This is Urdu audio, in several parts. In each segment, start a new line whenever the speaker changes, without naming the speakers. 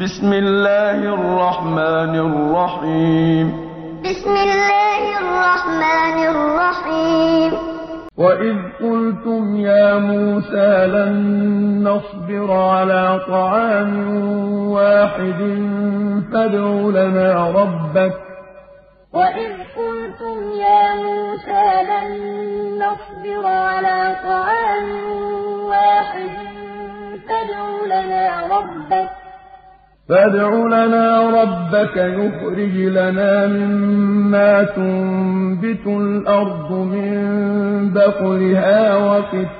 بسم الله الرحمن الرحيم
بسم الله الرحمن الرحيم
وإذ قلتم يا موسى لن نصبر على طعام واحد فادع لنا ربك
وإذ قلتم يا موسى لن نصبر على طعام واحد فادع لنا ربك
فادع لنا ربك يخرج لنا مما تنبت الأرض من بقلها وقثائها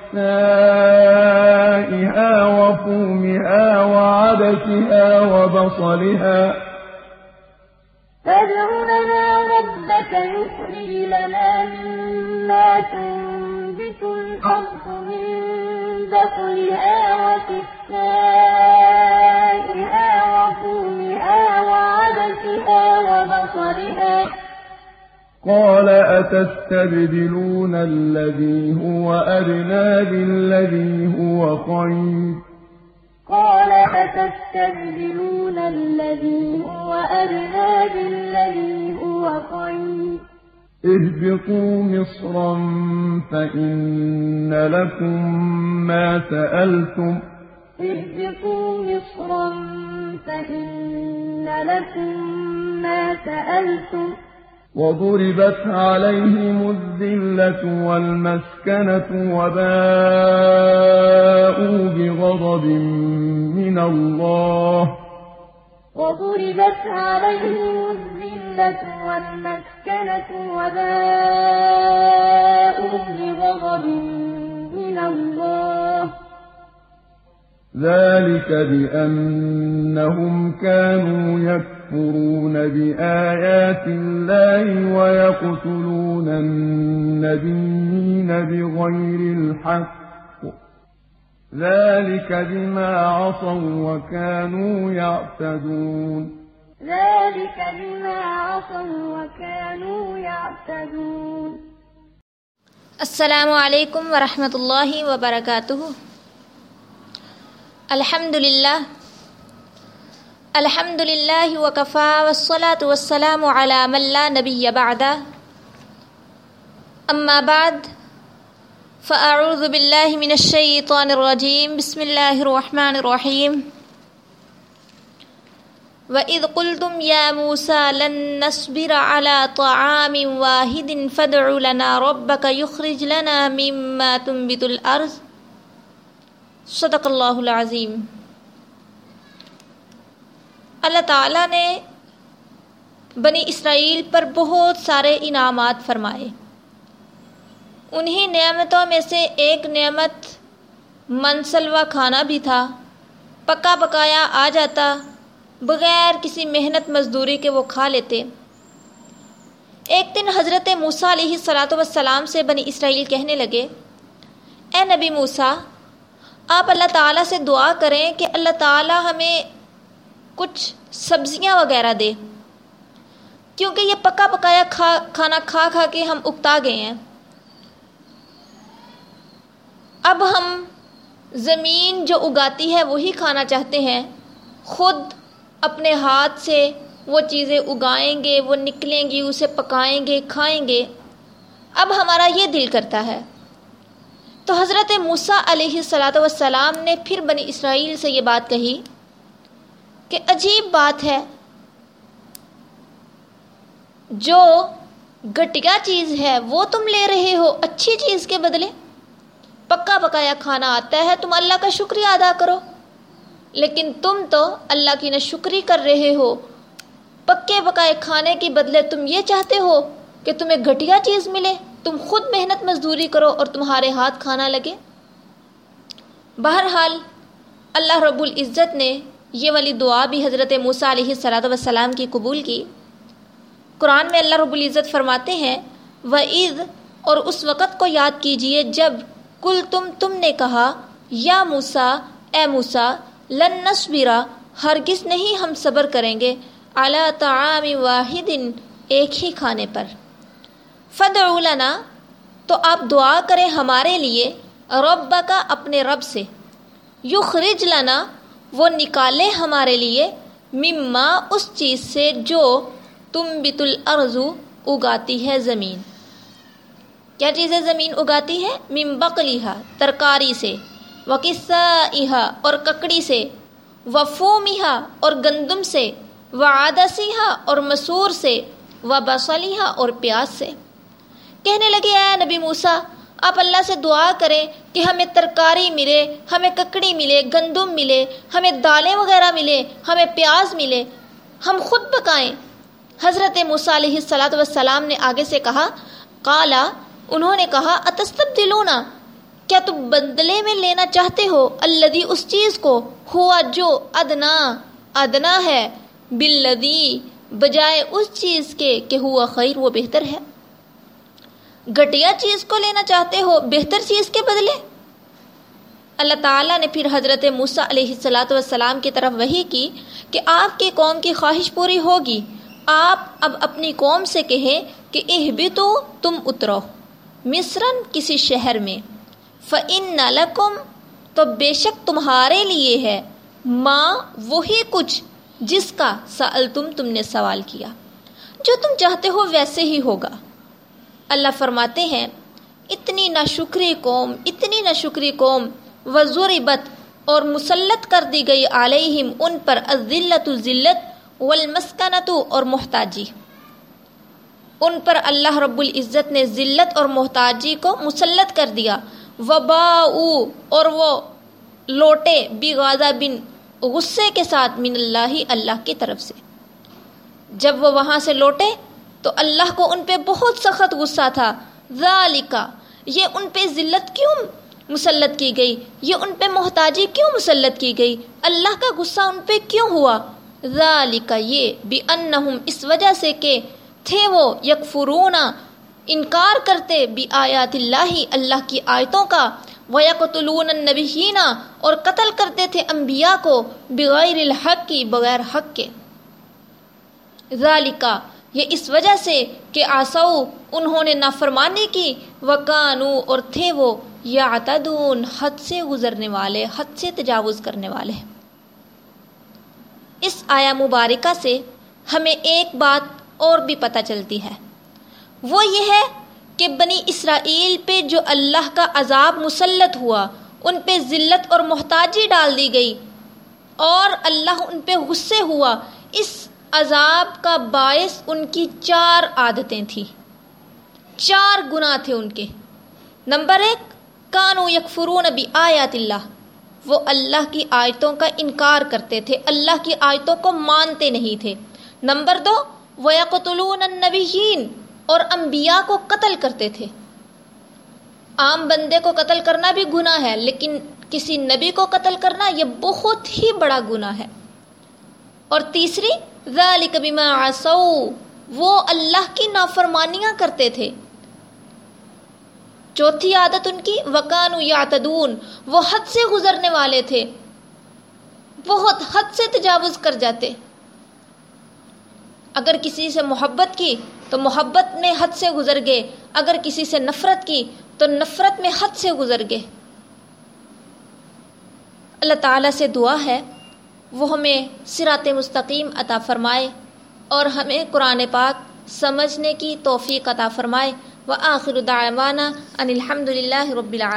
وفومها وعدسها وبصلها
فادع لنا ربك يخرج لنا مما تنبت الأرض من بقلها وقثائها وبصلها
قال أتستبدلون الذي هو أدنى بالذي هو خير؟
قال أتستبدلون الذي هو أدنى بالذي هو خير؟
اهبطوا مصرا فإن لكم ما سألتم
اهبطوا مصرا فإن لكم ما سألتم.
وضربت عليهم الذلة والمسكنة وباءوا بغضب من الله.
وضربت عليهم الذلة والمسكنة وباءوا بغضب من الله.
ذلك بأنهم كانوا يكفرون بآيات الله ويقتلون النبيين بغير الحق ذلك بما عصوا وكانوا يعتدون
ذلك بما عصوا وكانوا يعتدون
السلام علیکم ورحمۃ اللہ وبرکاتہ الحمد للہ الحمد للہ وکفا والصلاة والسلام علی من لا نبی بعد اما بعد فاعوذ باللہ من الشیطان الرجیم بسم اللہ الرحمن الرحیم وَإِذْ قُلْتُمْ يَا مُوسَى لَن نَّصْبِرَ عَلَى طَعَامٍ وَاحِدٍ فَادْعُ لَنَا رَبَّكَ يُخْرِجْ لَنَا مِمَّا تُنبِتُ الْأَرْضُ صدق اللہ العظیم۔ اللہ تعالیٰ نے بنی اسرائیل پر بہت سارے انعامات فرمائے۔ انہی نعمتوں میں سے ایک نعمت منسلوا کھانا بھی تھا۔ پکا پکایا آ جاتا، بغیر کسی محنت مزدوری کے وہ کھا لیتے۔ ایک دن حضرت موسیٰ علیہ صلاۃ وسلام سے بنی اسرائیل کہنے لگے، اے نبی موسیٰ آپ اللہ تعالیٰ سے دعا کریں کہ اللہ تعالیٰ ہمیں کچھ سبزیاں وغیرہ دے۔ کیونکہ یہ پکا پکایا کھا، کھانا کھا کھا کے ہم اکتا گئے ہیں۔ اب ہم زمین جو اگاتی ہے وہی کھانا چاہتے ہیں۔ خود اپنے ہاتھ سے وہ چیزیں اگائیں گے، وہ نکلیں گی، اسے پکائیں گے، کھائیں گے۔ اب ہمارا یہ دل کرتا ہے۔ تو حضرت موسیٰ علیہ صلاۃ وسلام نے پھر بنی اسرائیل سے یہ بات کہی کہ عجیب بات ہے۔ جو گٹیا چیز ہے، وہ تم لے رہے ہو اچھی چیز کے بدلے۔ پکا پکایا کھانا آتا ہے، تم اللہ کا شکریہ ادا کرو۔ لیکن تم تو اللہ کی نہ شکری کر رہے ہو۔ پکے پکائے کھانے کے بدلے تم یہ چاہتے ہو کہ تمہیں گھٹیا چیز ملے۔ تم خود محنت مزدوری کرو اور تمہارے ہاتھ کھانا لگے۔ بہرحال، اللہ رب العزت نے یہ والی دعا بھی حضرت موسیٰ علیہ صلاۃ وسلام کی قبول کی۔ قرآن میں اللہ رب العزت فرماتے ہیں و عید اور اس وقت کو یاد کیجیے جب کل تم تم نے کہا، یا موسا اے موسا لن نصبرا ہرگز نہیں ہم صبر کریں گے۔ اعلیٰ طعام واحد، ایک ہی کھانے پر۔ فد لنا تو آپ دعا کریں ہمارے لیے رب کا اپنے رب سے۔ یخرج لنا، وہ نکالے ہمارے لیے، مما اس چیز سے جو تم بت الارض اگاتی ہے زمین۔ کیا چیزیں زمین اگاتی ہے؟ مم بقلیہ ترکاری سے۔ وقصہ اور ککڑی سے۔ وفومیہ اور گندم سے۔ و عادسیہ اور مسور سے۔ و بصلیہ اور پیاز سے۔ کہنے لگے، اے نبی موسا آپ اللہ سے دعا کریں کہ ہمیں ترکاری ملے، ہمیں ککڑی ملے، گندم ملے، ہمیں دالیں وغیرہ ملے، ہمیں پیاز ملے، ہم خود پکائیں. حضرت موسیٰ علیہ السلاۃ وسلام نے آگے سے کہا کالا انہوں نے کہا اتستب دلونا کیا تم بدلے میں لینا چاہتے ہو؟ الدی اس چیز کو، ہوا جو ادنا ادنا ہے بلدی بجائے اس چیز کے کہ ہوا خیر، وہ بہتر ہے. گھٹیا چیز کو لینا چاہتے ہو، بہتر چیز کے بدلے؟ اللہ تعالیٰ نے پھر حضرت موسیٰ علیہ السلاۃ والسلام کی طرف وہی کی کہ آپ کی قوم کی خواہش پوری ہوگی۔ آپ اب اپنی قوم سے کہیں کہ اہ بھی تو تم اترو۔ مصرن کسی شہر میں فعن نلکم تو بے شک تمہارے لیے ہے۔ ماں، وہی کچھ جس کا سال تم تم نے سوال کیا۔ جو تم چاہتے ہو ویسے ہی ہوگا۔ اللہ فرماتے ہیں، اتنی نہ شکری قوم، اتنی نہ شکری قوم وزوربت اور مسلط کر دی گئی علیہم، ان پر ذلت ذلت والمسکنت اور محتاجی۔ ان پر اللہ رب العزت نے ذلت اور محتاجی کو مسلط کر دیا۔ وبا اور وہ لوٹے بغازہ بن غصے کے ساتھ من اللہ اللہ کی طرف سے۔ جب وہ وہاں سے لوٹے تو اللہ کو ان پہ بہت سخت غصہ تھا۔ ذالکا، یہ ان پہ ذلت کیوں مسلط کی گئی؟ یہ ان پہ محتاجی کیوں مسلط کی گئی؟ اللہ کا غصہ ان پہ کیوں ہوا؟ ذالکا، یہ بھی اس وجہ سے کہ تھے وہ یکفرونا انکار کرتے بھی آیات اللہ اللہ کی آیتوں کا۔ وَيَقْتُلُونَ النَّبِيِّينَ اور قتل کرتے تھے انبیاء کو بغیر الحق کی، بغیر حق کے۔ ذالکا یہ اس وجہ سے کہ آسو انہوں نے نافرمانی کی، وکانو اور تھے وہ یعتدون، حد سے گزرنے والے، حد سے تجاوز کرنے والے۔ اس آیا مبارکہ سے ہمیں ایک بات اور بھی پتہ چلتی ہے۔ وہ یہ ہے کہ بنی اسرائیل پہ جو اللہ کا عذاب مسلط ہوا، ان پہ ذلت اور محتاجی ڈال دی گئی اور اللہ ان پہ غصے ہوا، اس عذاب کا باعث ان کی چار عادتیں تھیں۔ چار گناہ تھے ان کے۔ نمبر ایک کانو یکفرون بھی آیات اللہ۔ وہ اللہ کی آیتوں کا انکار کرتے تھے، اللہ کی آیتوں کو مانتے نہیں تھے۔ نمبر دو، وَيَقْتُلُونَ النَّبِيِّينَ، اور انبیاء کو قتل کرتے تھے۔ عام بندے کو قتل کرنا بھی گناہ ہے، لیکن کسی نبی کو قتل کرنا یہ بہت ہی بڑا گناہ ہے۔ اور تیسری ذالک بما عصو وہ اللہ کی نافرمانیاں کرتے تھے۔ چوتھی عادت ان کی، وکانو یعتدون۔ وہ حد سے گزرنے والے تھے۔ بہت حد سے تجاوز کر جاتے۔ اگر کسی سے محبت کی، تو محبت میں حد سے گزر گئے۔ اگر کسی سے نفرت کی، تو نفرت میں حد سے گزر گئے۔ اللہ تعالیٰ سے دعا ہے وہ ہمیں سرات مستقیم عطا فرمائے اور ہمیں قرآن پاک سمجھنے کی توفیق عطا فرمائے۔ و آخر دعوانا ان الحمد للہ رب العالمین۔